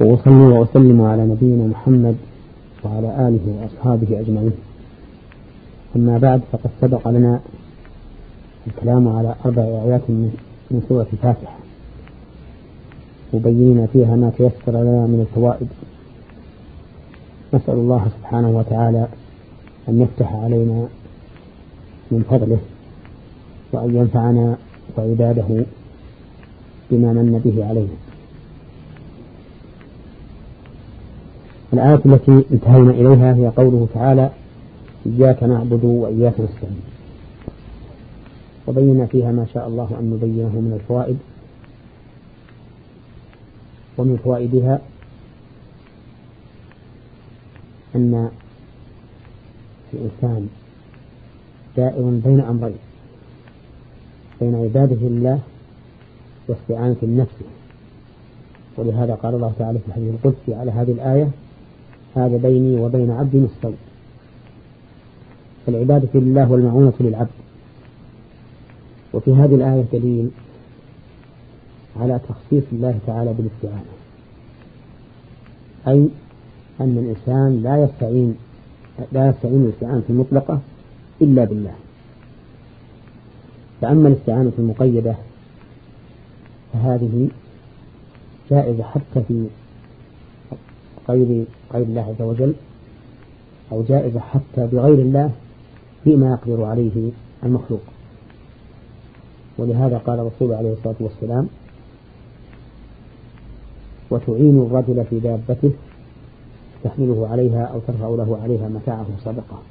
وأصلي وأسلم على نبينا محمد وعلى آله وأصحابه أجمعين. أما بعد فقد سبق لنا الكلام على أربع آيات من سورة الفاتحة. مبينين فيها ما تيسر لنا من الفوائد. نسأل الله سبحانه وتعالى أن يفتح علينا من فضله وأن ينفعنا وعباده بما من به علينا الآية التي انتهينا إليها هي قوله تعالى إياك نعبد وإياك نستعين وبينا فيها ما شاء الله أن نبينه من الفوائد. ومن فوائدها أن الإنسان دائر بين أمرين بين عباده الله واستعانة النفس. ولهذا قال الله تعالى في الحديث القدسي على هذه الآية هذا بيني وبين عبدي مستوى فالعبادة لله والمعونة للعبد. وفي هذه الآية دليل على تخصيص الله تعالى بالاستعانة. أي أن الإنسان لا يستعين لا يستعين الاستعانة المطلقة إلا بالله. فأما الاستعانة المقيدة فهذه جائزة حتى في غير غير الله عز وجل أو جائزة حتى بغير الله فيما يقدر عليه المخلوق. ولهذا قال الرسول عليه الصلاة والسلام وتعين الرجل في دابته تحمله عليها أو ترفع له عليها متاعه صدقة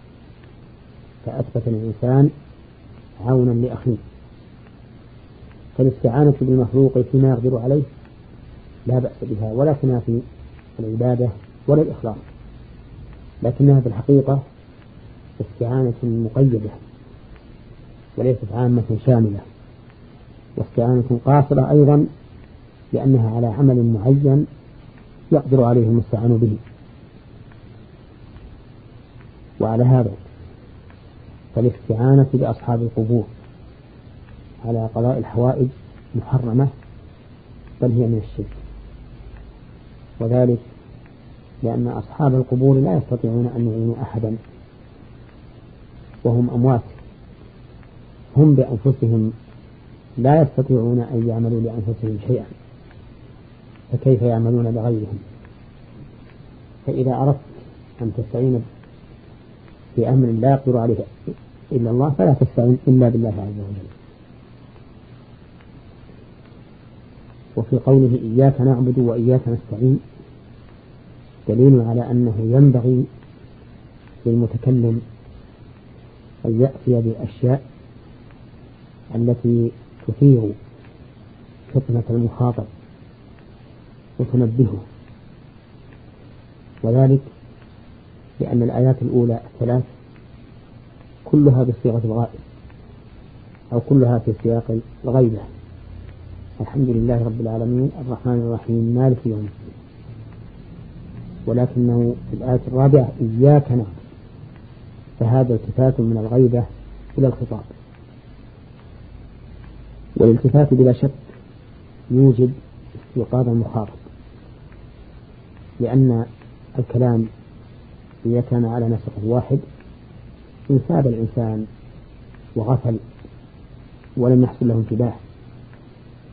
فأثبت الإنسان عونا لأخيه. فالاستعانة بالمخلوق فيما يقدر عليه لا بأس بها ولا تنافي العبادة ولا الإخلاص. لكنها في الحقيقة استعانة مقيدة وليست عامة شاملة واستعانة قاصرة أيضا لأنها على عمل معين يقدر عليه المستعان به. وعلى هذا فالاستعانة بأصحاب القبور على قضاء الحوائج محرمة بل هي من الشرك. وذلك لأن أصحاب القبور لا يستطيعون أن يعينوا أحدا. وهم أموات. هم بأنفسهم لا يستطيعون أن يعملوا لأنفسهم شيئا. فكيف يعملون لغيرهم؟ فإذا أردت أن تستعين بأمر لا يقدر عليه إلا الله فلا تستعين إلا بالله عز وجل. وفي قوله إياك نعبد وإياك نستعين دليل على أنه ينبغي للمتكلم أن يأتي بالأشياء التي تثير فطنة المخاطب وتنبهه. وذلك لأن الآيات الأولى الثلاث كلها بصيغة الغائب أو كلها في سياق الغيبة. الحمد لله رب العالمين الرحمن الرحيم مالك يوم الدين. ولكنه في الآية الرابعة إياك نعبد فهذا التفات من الغيبة إلى الخطاب والالتفات بلا شك يوجد استيقاظ المخاطب لأن الكلام إذا كان على نسق واحد إن ساب الإنسان وغفل ولم يحصل له انتباه.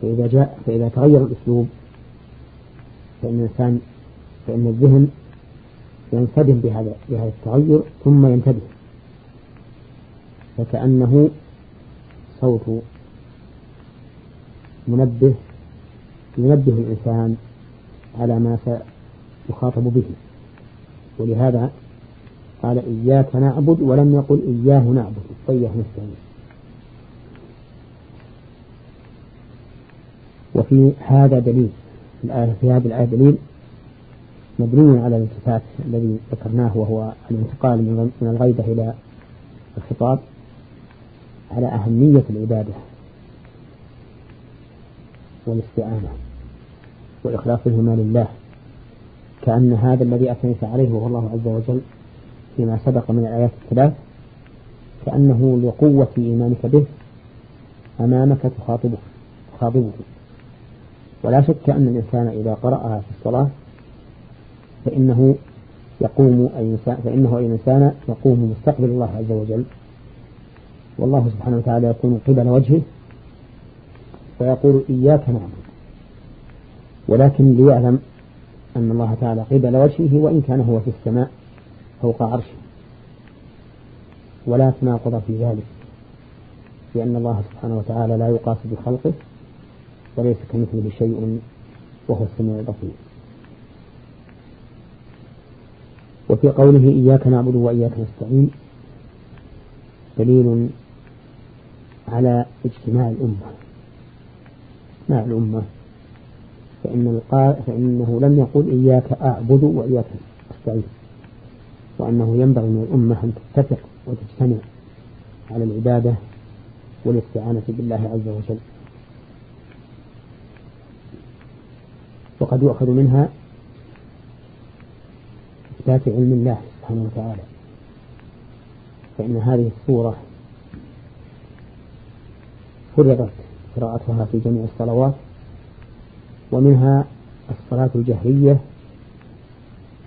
فإذا جاء فإذا تغير الأسلوب فإن الإنسان فإن الذهن ينسدم بهذا بهذا التغير ثم ينتبه. فكأنه صوت منبه ينبه الإنسان على ما سيخاطب به. ولهذا قال إياك نعبد ولم يقل إياه نعبد. طيح نستعين. وفي هذا دليل في هذه الآية دليل مبني على الالتفات الذي ذكرناه وهو الانتقال من الغيبة إلى الخطاب على أهمية العبادة والاستعانة وإخلاصهما لله. كأن هذا الذي أثنيت عليه وهو الله عز وجل فيما سبق من الآيات الثلاث كأنه لقوة إيمانك به أمامك تخاطبه تخاطبه. ولا شك أن الإنسان إذا قرأها في الصلاة فإنه يقوم أي إنسان فإنه أي إنسان يقوم مستقبل الله عز وجل. والله سبحانه وتعالى يكون قبل وجهه فيقول إياك نعبد. ولكن ليعلم أن الله تعالى قبل وجهه وإن كان هو في السماء فوق عرشه. ولا تناقض في ذلك لأن الله سبحانه وتعالى لا يقاس بخلقه وليس كمثله شيء وهو السميع البصير. وفي قوله إياك نعبد وإياك نستعين دليل على اجتماع الأمة. مع الأمة. فإن فإنه لم يقل إياك أعبد وإياك أستعين وأنه ينبغي من الأمة أن تتفق وتجتمع على العبادة والاستعانة بالله عز وجل. وقد يؤخذ منها إثبات علم الله سبحانه وتعالى. فإن هذه السورة فرضت قراءتها في جميع الصلوات ومنها الصلاة الجهرية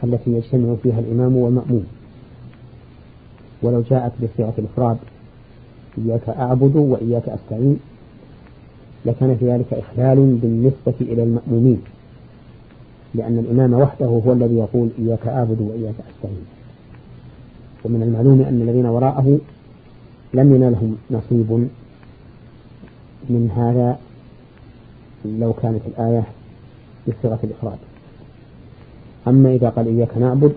التي يجتمع فيها الإمام والمأموم. ولو جاءت بصيغة الإفراد إياك أعبد وإياك أستعين لكان في ذلك إخلال بالنسبة إلى المأمومين. لأن الإمام وحده هو الذي يقول إياك أعبد وإياك أستعين. ومن المعلوم أن الذين وراءه لم ينالهم نصيب من هذا لو كانت الآية بصيغة الإفراد. أما إذا قال إياك نعبد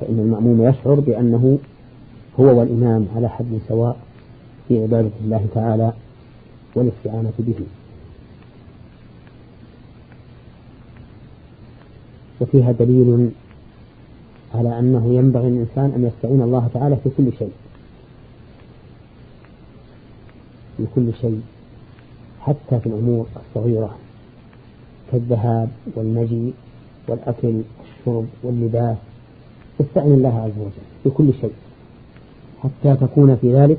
فإن المأموم يشعر بأنه هو والإمام على حد سواء في عبادة الله تعالى والاستعانة به. وفيها دليل على أنه ينبغي الإنسان أن يستعين الله تعالى في كل شيء. في كل شيء. حتى في الأمور الصغيرة. كالذهاب والمجيء والأكل والشرب واللباس. استعن الله عز وجل في كل شيء. حتى تكون في ذلك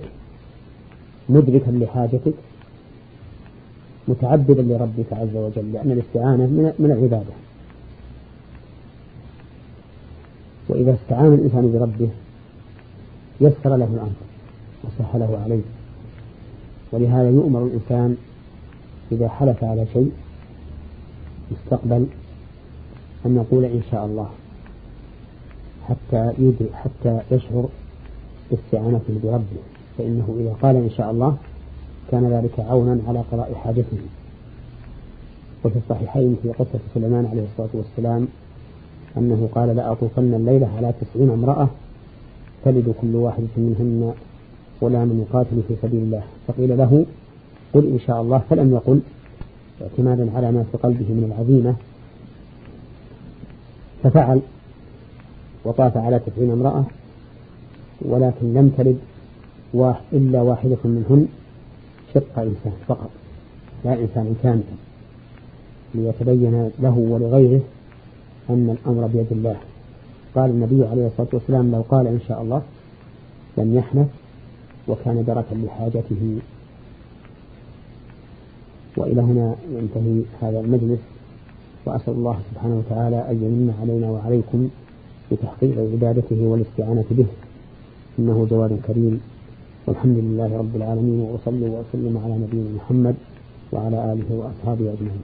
مدركا لحاجتك. متعبدا لربك عز وجل. لأن الاستعانة من العبادة. وإذا استعان الإنسان بربه يسر له الأمر وسهله عليه. ولهذا يؤمر الإنسان إذا حلف على شيء مستقبل أن يقول إن شاء الله حتى يدري حتى يشعر باستعانته بربه. فإنه إذا قال إن شاء الله كان ذلك عونا على قضاء حاجته. وفي الصحيحين في قصة سليمان عليه الصلاة والسلام أنه قال لأطوفن الليلة على تسعين امرأة تلد كل واحدة منهن غلام يقاتل في سبيل الله. فقيل له قل إن شاء الله. فلم يقل اعتمادا على ما في قلبه من العزيمة. ففعل وطاف على تسعين امرأة ولكن لم تلد إلا واحدة منهن شق إنسان فقط. لا إنسان كامل. ليتبين له ولغيره أن الأمر بيد الله. قال النبي عليه الصلاة والسلام لو قال إن شاء الله لم يحنث وكان دركا لحاجته. وإلى هنا ينتهي هذا المجلس وأسأل الله سبحانه وتعالى أن يمن علينا وعليكم بتحقيق عبادته والاستعانة به. إنه جواد كريم. والحمد لله رب العالمين وأصلي وأسلم على نبينا محمد وعلى آله وأصحابه أجمعين.